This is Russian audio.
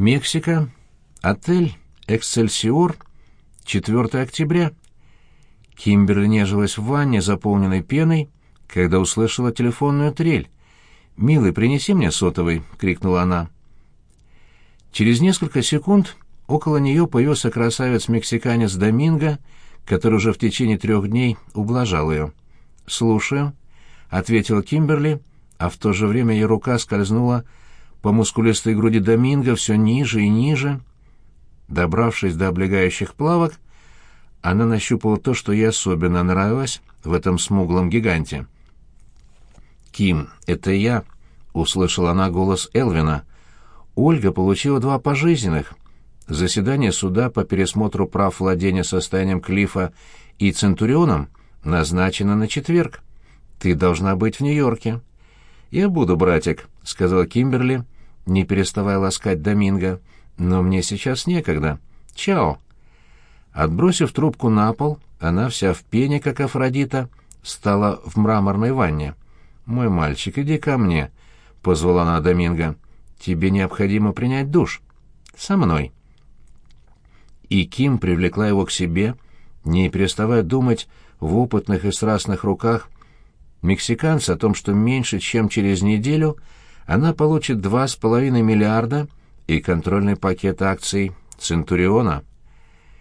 Мексика. Отель «Эксцельсиор», 4 октября. Кимберли нежилась в ванне, заполненной пеной, когда услышала телефонную трель. «Милый, принеси мне сотовый!» — крикнула она. Через несколько секунд около нее появился красавец-мексиканец Доминго, который уже в течение трех дней ублажал ее. «Слушаю», — ответила Кимберли, а в то же время ее рука скользнула по мускулистой груди Доминго все ниже и ниже. Добравшись до облегающих плавок, она нащупала то, что ей особенно нравилось в этом смуглом гиганте. «Ким, это я», — услышала она голос Элвина. «Ольга получила два пожизненных. Заседание суда по пересмотру прав владения состоянием Клифа и Центурионом назначено на четверг. Ты должна быть в Нью-Йорке». «Я буду, братик», — сказал Кимберли, не переставая ласкать Доминго. «Но мне сейчас некогда. Чао». Отбросив трубку на пол, она вся в пене, как Афродита, стала в мраморной ванне. «Мой мальчик, иди ко мне», — позвала она Доминго. «Тебе необходимо принять душ. Со мной». И Ким привлекла его к себе, не переставая думать в опытных и страстных руках мексиканца о том, что меньше, чем через неделю, она получит два с половиной миллиарда и контрольный пакет акций «Центуриона».